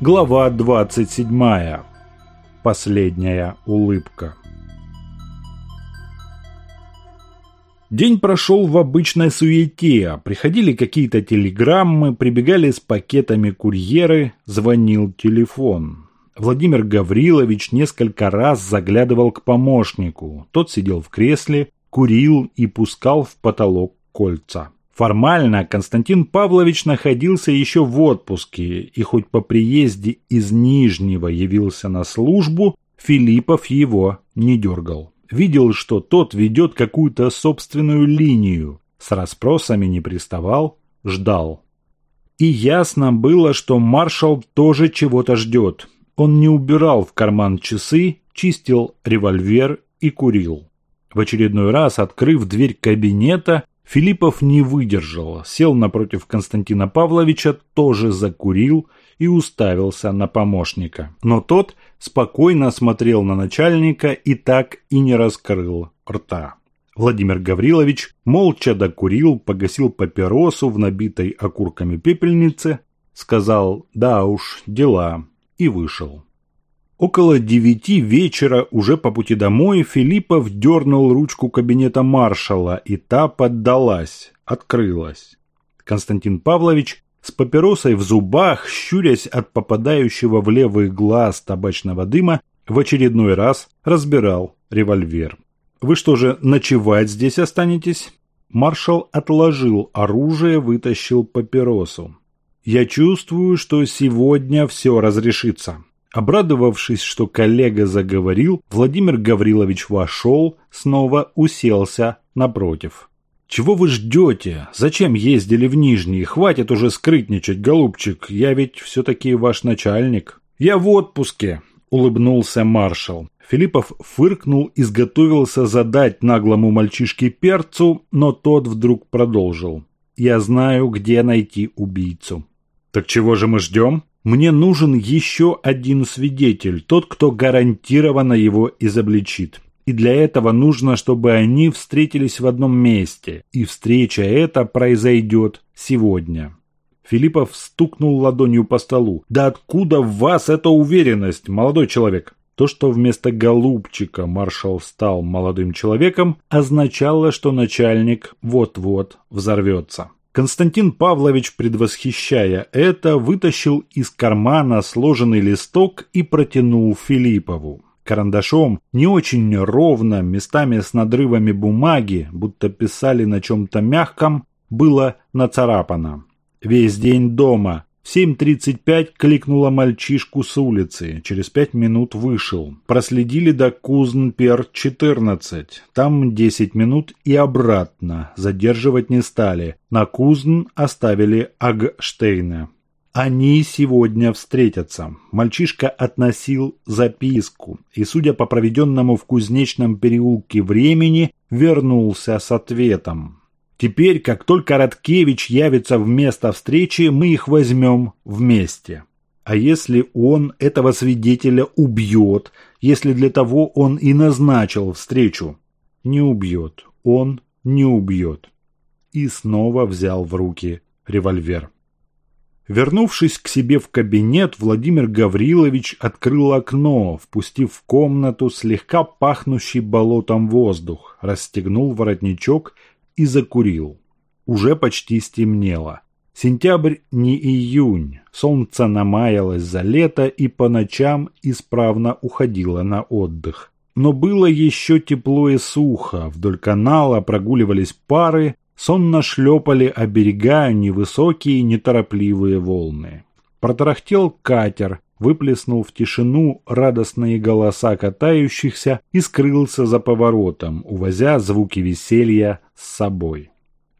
Глава 27. Последняя улыбка. День прошел в обычной суете. Приходили какие-то телеграммы, прибегали с пакетами курьеры, звонил телефон. Владимир Гаврилович несколько раз заглядывал к помощнику. Тот сидел в кресле, курил и пускал в потолок кольца. Формально Константин Павлович находился еще в отпуске, и хоть по приезде из Нижнего явился на службу, Филиппов его не дергал. Видел, что тот ведет какую-то собственную линию, с расспросами не приставал, ждал. И ясно было, что маршал тоже чего-то ждет. Он не убирал в карман часы, чистил револьвер и курил. В очередной раз, открыв дверь кабинета, Филиппов не выдержал, сел напротив Константина Павловича, тоже закурил и уставился на помощника. Но тот спокойно смотрел на начальника и так и не раскрыл рта. Владимир Гаврилович молча докурил, погасил папиросу в набитой окурками пепельнице, сказал «да уж, дела» и вышел. Около девяти вечера, уже по пути домой, Филиппов дернул ручку кабинета маршала, и та поддалась, открылась. Константин Павлович с папиросой в зубах, щурясь от попадающего в левый глаз табачного дыма, в очередной раз разбирал револьвер. «Вы что же, ночевать здесь останетесь?» Маршал отложил оружие, вытащил папиросу. «Я чувствую, что сегодня все разрешится». Обрадовавшись, что коллега заговорил, Владимир Гаврилович вошел, снова уселся напротив. «Чего вы ждете? Зачем ездили в Нижний? Хватит уже скрытничать, голубчик, я ведь все-таки ваш начальник». «Я в отпуске», – улыбнулся маршал. Филиппов фыркнул и сготовился задать наглому мальчишке перцу, но тот вдруг продолжил. «Я знаю, где найти убийцу». «Так чего же мы ждем?» Мне нужен еще один свидетель, тот, кто гарантированно его изобличит. И для этого нужно, чтобы они встретились в одном месте. И встреча эта произойдет сегодня. Филиппов стукнул ладонью по столу. «Да откуда в вас эта уверенность, молодой человек?» То, что вместо голубчика маршал стал молодым человеком, означало, что начальник вот-вот взорвется. Константин Павлович, предвосхищая это, вытащил из кармана сложенный листок и протянул Филиппову. Карандашом, не очень ровно, местами с надрывами бумаги, будто писали на чем-то мягком, было нацарапано. «Весь день дома. В 7.35 кликнула мальчишку с улицы. Через пять минут вышел. Проследили до Кузн-Пер-14. Там 10 минут и обратно. Задерживать не стали. На Кузн оставили Агштейна. Они сегодня встретятся. Мальчишка относил записку и, судя по проведенному в кузнечном переулке времени, вернулся с ответом. Теперь, как только Радкевич явится в место встречи, мы их возьмем вместе. А если он этого свидетеля убьет, если для того он и назначил встречу? Не убьет, он не убьет. И снова взял в руки револьвер. Вернувшись к себе в кабинет, Владимир Гаврилович открыл окно, впустив в комнату слегка пахнущий болотом воздух, расстегнул воротничок и закурил. Уже почти стемнело. Сентябрь не июнь, солнце намаялось за лето и по ночам исправно уходило на отдых. Но было еще тепло и сухо, вдоль канала прогуливались пары, сонно шлепали о берега невысокие неторопливые волны. Протарахтел катер, выплеснул в тишину радостные голоса катающихся и скрылся за поворотом, увозя звуки веселья с собой.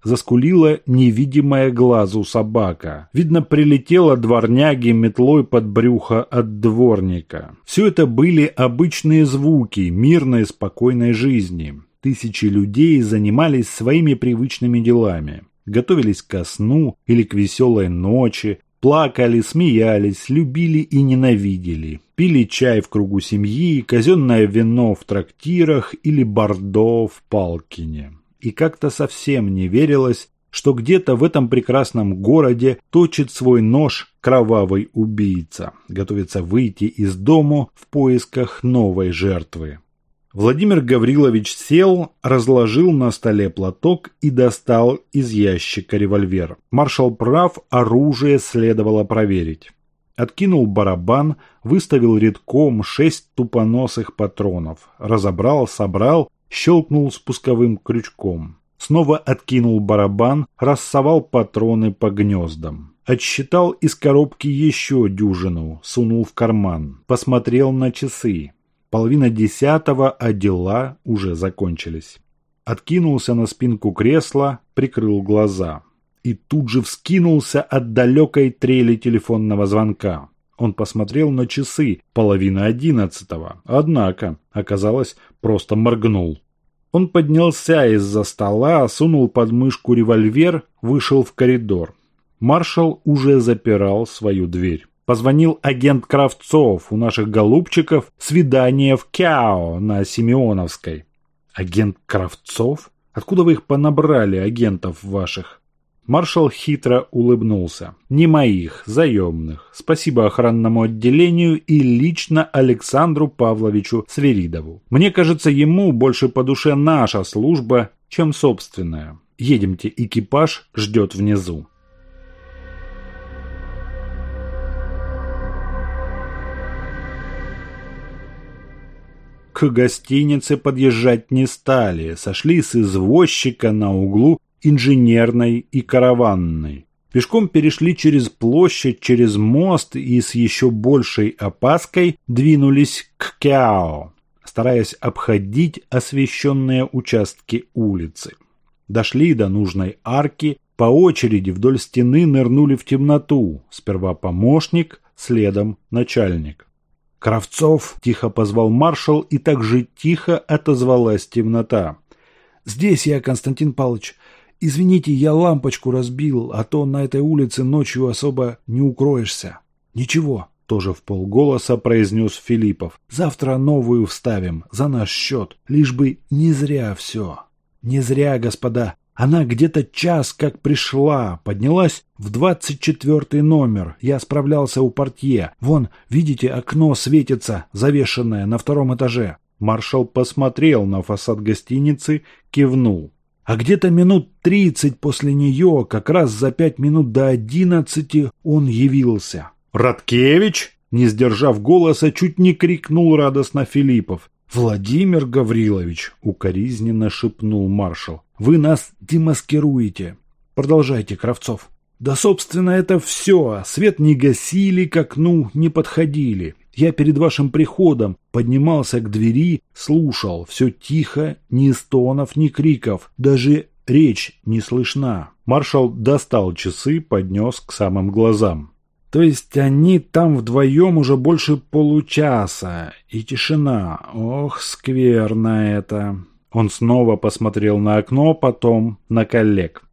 Заскулила невидимая глазу собака. Видно, прилетела дворняги метлой под брюхо от дворника. Все это были обычные звуки мирной спокойной жизни. Тысячи людей занимались своими привычными делами. Готовились ко сну или к веселой ночи, Плакали, смеялись, любили и ненавидели. Пили чай в кругу семьи, казенное вино в трактирах или бордо в Палкине. И как-то совсем не верилось, что где-то в этом прекрасном городе точит свой нож кровавый убийца, готовится выйти из дому в поисках новой жертвы. Владимир Гаврилович сел, разложил на столе платок и достал из ящика револьвер. Маршал прав, оружие следовало проверить. Откинул барабан, выставил редком шесть тупоносых патронов, разобрал, собрал, щелкнул спусковым крючком. Снова откинул барабан, рассовал патроны по гнездам. Отсчитал из коробки еще дюжину, сунул в карман. Посмотрел на часы. Половина десятого, а дела уже закончились. Откинулся на спинку кресла, прикрыл глаза. И тут же вскинулся от далекой трели телефонного звонка. Он посмотрел на часы, половина одиннадцатого. Однако, оказалось, просто моргнул. Он поднялся из-за стола, сунул под мышку револьвер, вышел в коридор. Маршал уже запирал свою дверь. Позвонил агент Кравцов, у наших голубчиков свидание в Кяо на Симеоновской. Агент Кравцов? Откуда вы их понабрали, агентов ваших? Маршал хитро улыбнулся. «Не моих, заемных. Спасибо охранному отделению и лично Александру Павловичу Сверидову. Мне кажется, ему больше по душе наша служба, чем собственная. Едемте, экипаж ждет внизу». К гостинице подъезжать не стали, сошли с извозчика на углу Инженерной и Караванной. Пешком перешли через площадь, через мост и с еще большей опаской двинулись к Кяо, стараясь обходить освещенные участки улицы. Дошли до нужной арки, по очереди вдоль стены нырнули в темноту, сперва помощник, следом начальник. «Кравцов!» – тихо позвал маршал, и так же тихо отозвалась темнота. «Здесь я, Константин Павлович. Извините, я лампочку разбил, а то на этой улице ночью особо не укроешься». «Ничего», – тоже в полголоса произнес Филиппов. «Завтра новую вставим, за наш счет, лишь бы не зря все». «Не зря, господа. Она где-то час как пришла, поднялась в двадцать четвертый номер. Я справлялся у портье. Вон, видите, окно светится, завешенное на втором этаже. Маршал посмотрел на фасад гостиницы, кивнул. А где-то минут тридцать после нее, как раз за пять минут до одиннадцати, он явился. «Радкевич?» Не сдержав голоса, чуть не крикнул радостно Филиппов. «Владимир Гаврилович!» — укоризненно шепнул маршал. «Вы нас демаскируете!» «Продолжайте, Кравцов!» «Да, собственно, это все. Свет не гасили, к окну не подходили. Я перед вашим приходом поднимался к двери, слушал. Все тихо, ни стонов, ни криков. Даже речь не слышна». Маршал достал часы, поднес к самым глазам. То есть они там вдвоем уже больше получаса. И тишина. Ох, скверно это. Он снова посмотрел на окно, потом на коллег.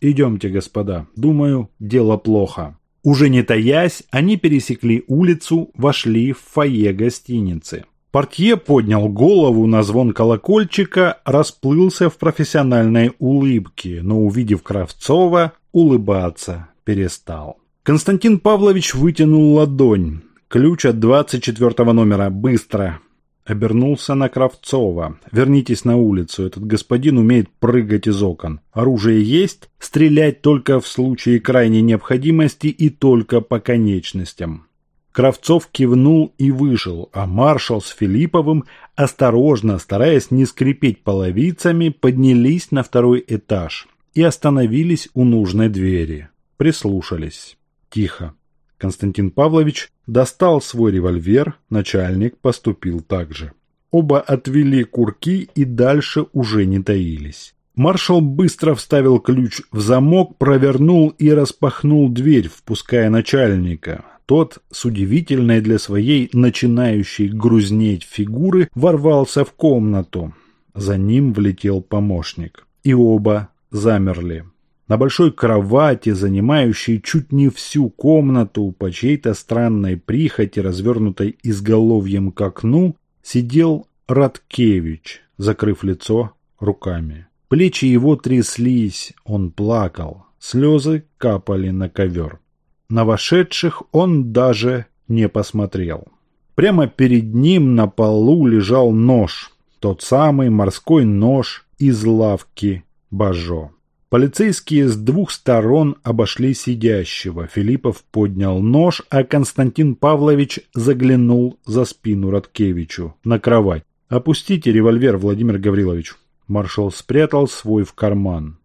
«Идемте, господа. Думаю, дело плохо». Уже не таясь, они пересекли улицу, вошли в фойе гостиницы. Портье поднял голову на звон колокольчика, расплылся в профессиональной улыбке, но, увидев Кравцова, улыбаться перестал. Константин Павлович вытянул ладонь. Ключ от 24 номера. Быстро. Обернулся на Кравцова. «Вернитесь на улицу. Этот господин умеет прыгать из окон. Оружие есть. Стрелять только в случае крайней необходимости и только по конечностям». Кравцов кивнул и вышел, а маршал с Филипповым, осторожно, стараясь не скрипеть половицами, поднялись на второй этаж и остановились у нужной двери. Прислушались. Тихо. Константин Павлович достал свой револьвер, начальник поступил так же. Оба отвели курки и дальше уже не таились. Маршал быстро вставил ключ в замок, провернул и распахнул дверь, впуская начальника. Тот, с удивительной для своей начинающей грузнеть фигуры, ворвался в комнату. За ним влетел помощник. И оба замерли. На большой кровати, занимающей чуть не всю комнату, по чьей-то странной прихоти, развернутой изголовьем к окну, сидел Радкевич, закрыв лицо руками. Плечи его тряслись, он плакал, слезы капали на ковер. На вошедших он даже не посмотрел. Прямо перед ним на полу лежал нож, тот самый морской нож из лавки Бажо. Полицейские с двух сторон обошли сидящего. Филиппов поднял нож, а Константин Павлович заглянул за спину Роткевичу на кровать. «Опустите револьвер, Владимир Гаврилович». Маршал спрятал свой в карман.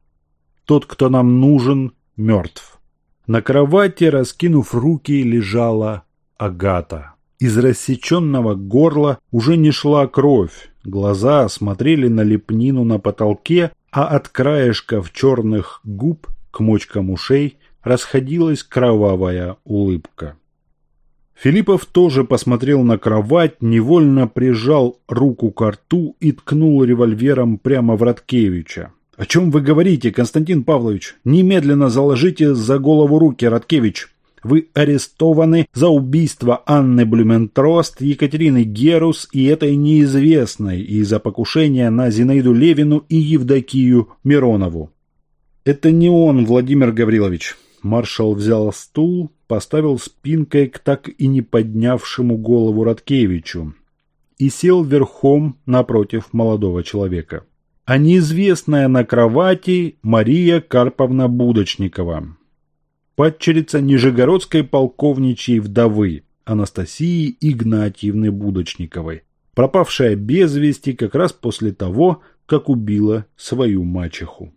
«Тот, кто нам нужен, мертв». На кровати, раскинув руки, лежала Агата. Из рассеченного горла уже не шла кровь. Глаза смотрели на лепнину на потолке, а от краешков черных губ к мочкам ушей расходилась кровавая улыбка. Филиппов тоже посмотрел на кровать, невольно прижал руку к рту и ткнул револьвером прямо в Роткевича. «О чем вы говорите, Константин Павлович? Немедленно заложите за голову руки, Роткевич!» Вы арестованы за убийство Анны Блюментрост, Екатерины Герус и этой неизвестной, и за покушение на Зинаиду Левину и Евдокию Миронову. Это не он, Владимир Гаврилович. Маршал взял стул, поставил спинкой к так и не поднявшему голову Роткевичу и сел верхом напротив молодого человека. А неизвестная на кровати Мария Карповна Будочникова падчерица Нижегородской полковничьей вдовы Анастасии Игнатьевны Будочниковой, пропавшая без вести как раз после того, как убила свою мачеху.